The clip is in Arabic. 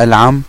العم